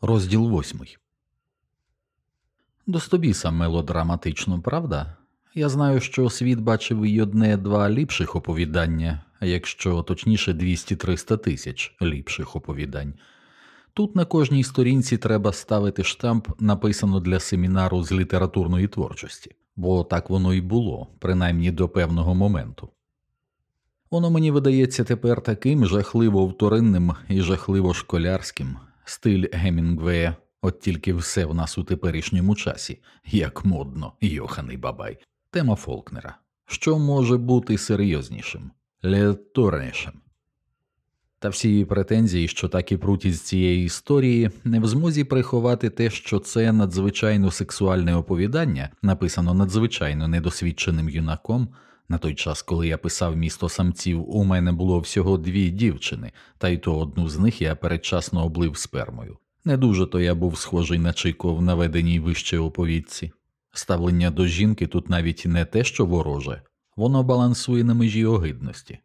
Розділ восьмий. Достобіса мелодраматично, правда? Я знаю, що світ бачив і одне два ліпших оповідання, а якщо точніше 200-300 тисяч ліпших оповідань. Тут на кожній сторінці треба ставити штамп, написано для семінару з літературної творчості, бо так воно і було, принаймні до певного моменту. Воно мені видається тепер таким жахливо вторинним і жахливо школярським, стиль Гемінгвея, от тільки все в нас у теперішньому часі, як модно, йоханий бабай, тема Фолкнера. Що може бути серйознішим, літорнішим? Та всі претензії, що так і пруть із цієї історії, не в змозі приховати те, що це надзвичайно сексуальне оповідання, написано надзвичайно недосвідченим юнаком. На той час, коли я писав місто самців, у мене було всього дві дівчини, та й то одну з них я передчасно облив спермою. Не дуже то я був схожий на Чико в наведеній вище оповідці. Ставлення до жінки тут навіть не те, що вороже, воно балансує на межі огидності.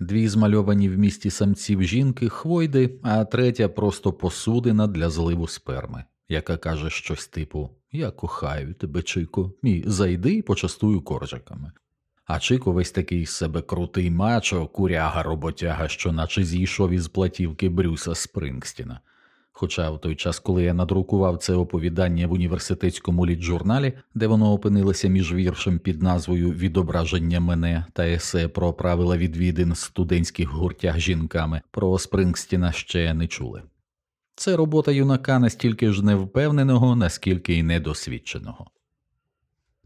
Дві змальовані в місті самців жінки хвойди, а третя просто посудина для зливу сперми, яка каже щось типу Я кохаю тебе, Чико, і зайди і почастую коржиками. А Чико весь такий з себе крутий мачо, куряга роботяга, що наче зійшов із платівки Брюса Спрингстіна. Хоча в той час, коли я надрукував це оповідання в університетському літжурналі, де воно опинилося між віршем під назвою Відображення мене та есе про правила відвідин студентських гуртях жінками, про Спрингстіна ще не чули. Це робота юнака настільки ж невпевненого, наскільки й недосвідченого.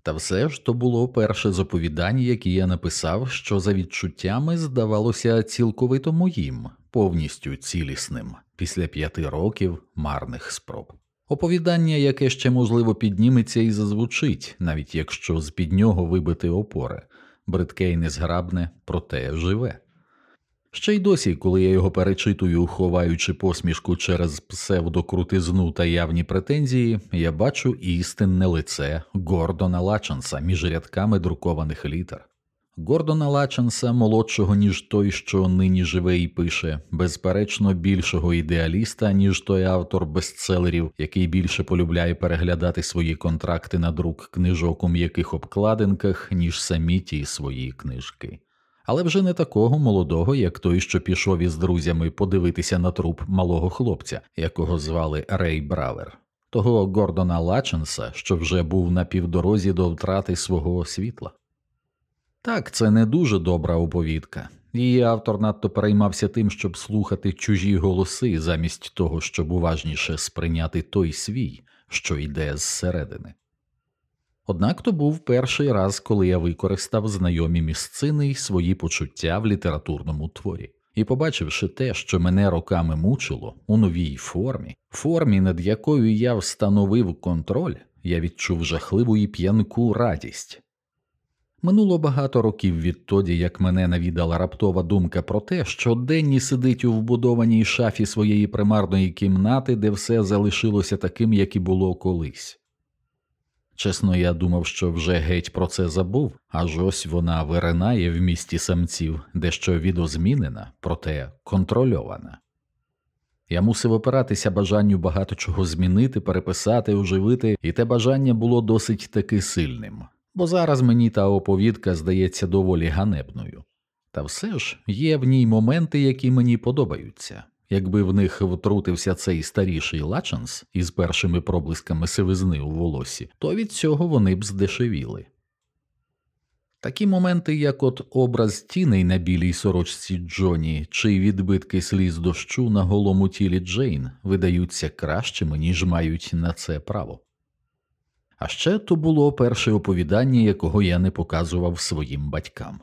Та все ж то було перше з оповідань, які я написав, що за відчуттями здавалося цілковито моїм, повністю цілісним, після п'яти років марних спроб. Оповідання, яке ще можливо підніметься і зазвучить, навіть якщо з під нього вибити опори, бридке й незграбне, проте живе. Ще й досі, коли я його перечитую, ховаючи посмішку через псевдокрутизну та явні претензії, я бачу істинне лице Гордона Лачанса між рядками друкованих літер. Гордона Лачанса, молодшого, ніж той, що нині живе і пише, безперечно, більшого ідеаліста, ніж той автор бестселерів, який більше полюбляє переглядати свої контракти на друк книжок у м'яких обкладинках, ніж самі ті свої книжки але вже не такого молодого, як той, що пішов із друзями подивитися на труп малого хлопця, якого звали Рей Бравер, того Гордона Лаченса, що вже був на півдорозі до втрати свого світла. Так, це не дуже добра оповідка. Її автор надто переймався тим, щоб слухати чужі голоси, замість того, щоб уважніше сприйняти той свій, що йде зсередини. Однак то був перший раз, коли я використав знайомі місцини й свої почуття в літературному творі, і, побачивши те, що мене роками мучило у новій формі, формі, над якою я встановив контроль, я відчув жахливу і п'янку радість. Минуло багато років відтоді, як мене навідала раптова думка про те, що Денні сидить у вбудованій шафі своєї примарної кімнати, де все залишилося таким, як і було колись. Чесно, я думав, що вже геть про це забув, аж ось вона виринає в місті самців, дещо відозмінена, проте контрольована. Я мусив опиратися бажанню багато чого змінити, переписати, оживити, і те бажання було досить таки сильним, бо зараз мені та оповідка здається доволі ганебною. Та все ж є в ній моменти, які мені подобаються. Якби в них втрутився цей старіший лачанс із першими проблисками сивизни у волосі, то від цього вони б здешевіли. Такі моменти, як от образ тіней на білій сорочці Джоні чи відбитки сліз дощу на голому тілі Джейн, видаються кращими, ніж мають на це право. А ще то було перше оповідання, якого я не показував своїм батькам.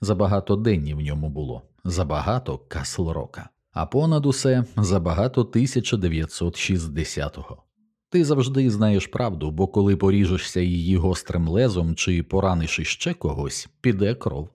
Забагато денні в ньому було, забагато Касл Рока а понад усе забагато 1960-го. Ти завжди знаєш правду, бо коли поріжешся її гострим лезом чи пораниш іще когось, піде кров.